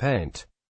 paint.